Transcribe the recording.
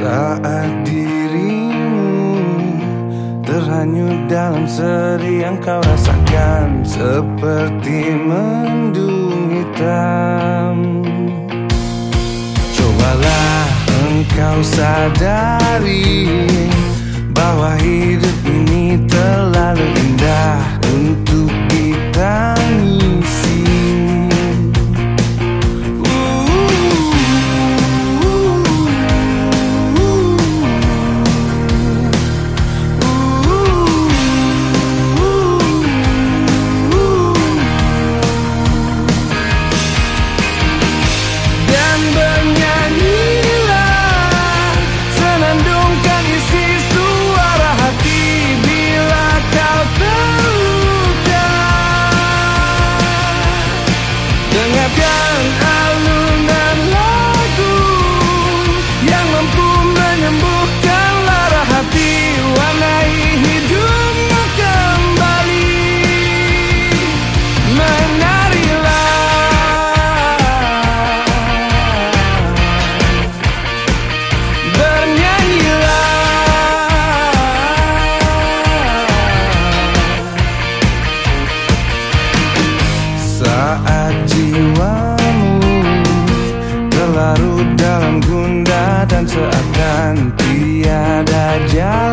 Saat dirimu terhanyut dalam seri yang kau rasakan Seperti mendung hitam. Cobalah engkau sadari Bahwa hidup ini terlalu dan seakan tiada jalan.